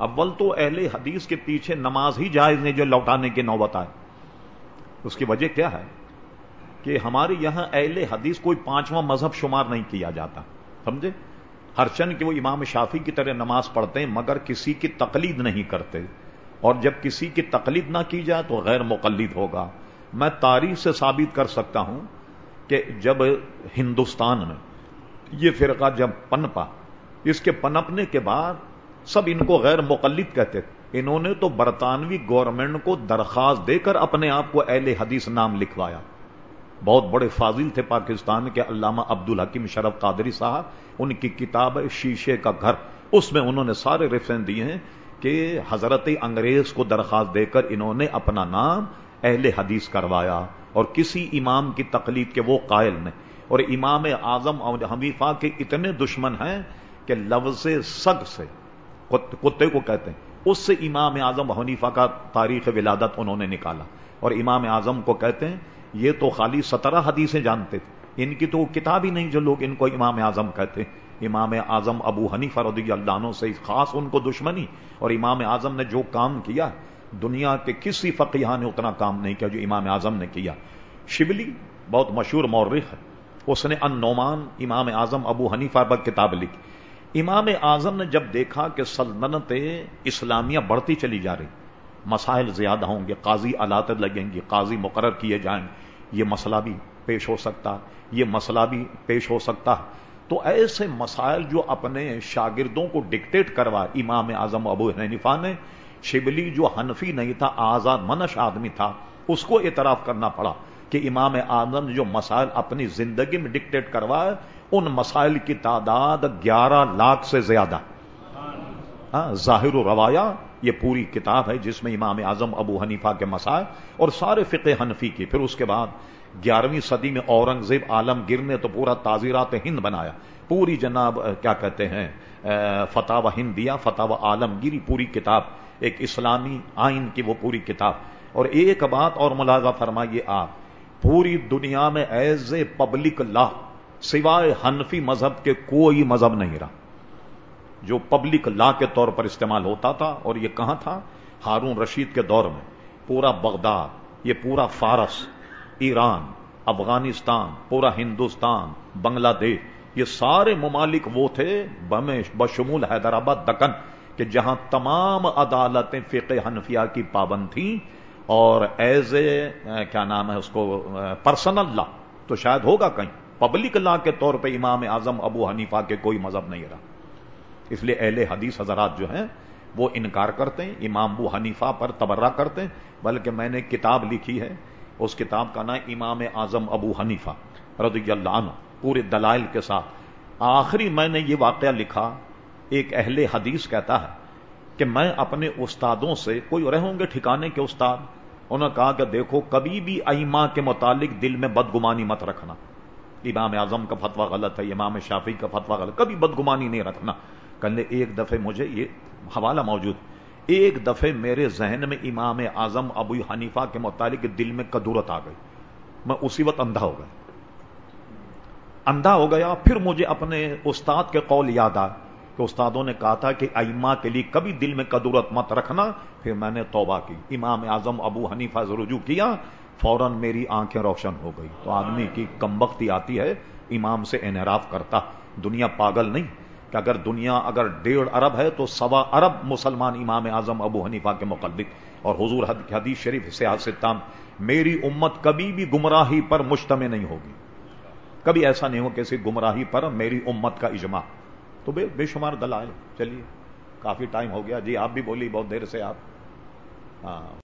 اول تو اہل حدیث کے پیچھے نماز ہی جائز نہیں جو لوٹانے کی نوبت آئے۔ اس کی وجہ کیا ہے؟ کہ ہمارے یہاں اہل حدیث کوئی پانچواں مذہب شمار نہیں کیا جاتا، سمجھے؟ ہر چند کہ وہ امام شافی کی طرح نماز پڑھتے ہیں، مگر کسی کی تقلید نہیں کرتے۔ اور جب کسی کی تقلید نہ کی جائے تو غیر مقلد ہوگا۔ میں تاریخ سے ثابت کر سکتا ہوں کہ جب ہندوستان میں یہ فرقہ جب پنپا، اس کے پنپنے کے بعد سب ان کو غیر مقلد کہتے تھے۔ انہوں نے تو برطانوی گورنمنٹ کو درخواست دے کر اپنے آپ کو اہل حدیث نام لکھوایا۔ بہت بڑے فاضل تھے پاکستان کے علامہ عبد الحکیم شرف قادری صاحب۔ ان کی کتاب شیشے کا گھر۔ اس میں انہوں نے سارے ریفرنس دیے ہیں کہ حضرت انگریز کو درخواست دے کر انہوں نے اپنا نام اہل حدیث کروایا۔ اور کسی امام کی تقلید کے وہ قائل نے اور امام اعظم اور حمیفہ کے اتنے دشمن ہیں کہ لفظ سگ سے کتے کو کہتے ہیں۔ اس سے امام اعظم حنیفہ کا تاریخ ولادت انہوں نے نکالا۔ اور امام اعظم کو کہتے ہیں، یہ تو خالی سترہ حدیثیں جانتے تھے۔ ان کی تو کتاب ہی نہیں جو لوگ ان کو امام اعظم کہتے ہیں۔ امام اعظم ابو حنیفہ رضی اللہ عنہ سے خاص ان کو دشمنی۔ اور امام اعظم نے جو کام کیا، دنیا کے کسی فقیہ نے اتنا کام نہیں کیا جو امام اعظم نے کیا۔ شبلی بہت مشہور مورخ ہے۔ اس نے ان نعمان امام اعظم ابو حنیفہ پر کتاب لکھی۔ امام اعظم نے جب دیکھا کہ سلطنت اسلامیہ بڑھتی چلی جا رہی، مسائل زیادہ ہوں گے، قاضی علاتت لگیں گی، قاضی مقرر کیے جائیں یہ مسئلہ بھی پیش ہو سکتا، یہ مسئلہ بھی پیش ہو سکتا۔ تو ایسے مسائل جو اپنے شاگردوں کو ڈکٹیٹ کروا، امام اعظم ابو حنیفہ نے، شبلی جو حنفی نہیں تھا آزاد منش آدمی تھا، اس کو اعتراف کرنا پڑا۔ کہ امام اعظم نے جو مسائل اپنی زندگی میں ڈکٹیٹ کروائے ان مسائل کی تعداد گیارہ لاکھ سے زیادہ۔ ہاں، ظاہر و روایا، یہ پوری کتاب ہے جس میں امام اعظم ابو حنیفہ کے مسائل اور سارے فقہ حنفی کی۔ پھر اس کے بعد گیارہویں صدی میں اورنگزیب عالمگیر نے تو پورا تعزیرات ہند بنایا۔ پوری جناب کیا کہتے ہیں فتح و ہند دیا فتح و عالمگیری، پوری کتاب۔ ایک اسلامی آئین کی وہ پوری کتاب۔ اور ایک بات اور ملازہ فرمائیے آپ۔ پوری دنیا میں ایز اے پبلک لا سوائے حنفی مذہب کے کوئی مذہب نہیں رہا۔ جو پبلک لا کے طور پر استعمال ہوتا تھا اور یہ کہاں تھا؟ ہارون رشید کے دور میں۔ پورا بغداد، یہ پورا فارس، ایران، افغانستان، پورا ہندوستان، بنگلہ دیش، یہ سارے ممالک وہ تھے بشمول حیدرآباد دکن، کہ جہاں تمام عدالتیں فقہ حنفیہ کی پابند تھیں اور ایز اے کیا نام ہے اس کو پرسنل لا تو شاید ہوگا کہیں. پبلک لا کے طور پہ امام اعظم ابو حنیفہ کے کوئی مذہب نہیں رہا. اس لیے اہل حدیث حضرات جو ہیں، وہ انکار کرتے ہیں، امام ابو حنیفہ پر تبرہ کرتے ہیں، بلکہ میں نے کتاب لکھی ہے، اس کتاب کا نام امام اعظم ابو حنیفہ رضی اللہ عنہ، پورے دلائل کے ساتھ. آخری میں نے یہ واقعہ لکھا، ایک اہل حدیث کہتا ہے کہ میں اپنے استادوں سے، کوئی رہے ہوں گے ٹھکانے کے استاد انہوں نے کہا کہ دیکھو، کبھی بھی ایما کے متعلق دل میں بدگمانی مت رکھنا۔ امام اعظم کا فتویٰ غلط ہے، امام شافی کا فتویٰ غلط کبھی بدگمانی نہیں رکھنا۔ کہنے ایک دفعہ مجھے یہ حوالہ موجود۔ ایک دفعہ میرے ذہن میں امام اعظم ابو حنیفہ کے متعلق دل میں کدورت آ گئی۔ میں اسی وقت اندھا ہو گیا۔ اندھا ہو گیا، پھر مجھے اپنے استاد کے قول یاد آ کہ استادوں نے کہا تھا کہ ایما کے لیے کبھی دل میں کدورت مت رکھنا۔ پھر میں نے توبہ کی۔ امام اعظم ابو حنیفہ سے رجوع کیا۔ فوراً میری آنکھیں روشن ہو گئی۔ تو آدمی کی کم وقتی آتی ہے۔ امام سے انحراف کرتا۔ دنیا پاگل نہیں۔ کہ اگر دنیا اگر ڈیڑھ ارب ہے تو سوا ارب مسلمان امام اعظم ابو حنیفہ کے مقدق اور حضور حدیث شریف سیاست میری امت کبھی بھی گمراہی پر مشتمع نہیں ہوگی۔ کبھی ایسا نہیں ہو کسی گمراہی پر میری امت کا اجماع۔ تو بے بے شمار دلائل۔ چلیے، کافی ٹائم ہو گیا۔ جی آپ بھی بولی بہت دیر سے آپ۔ ہاں۔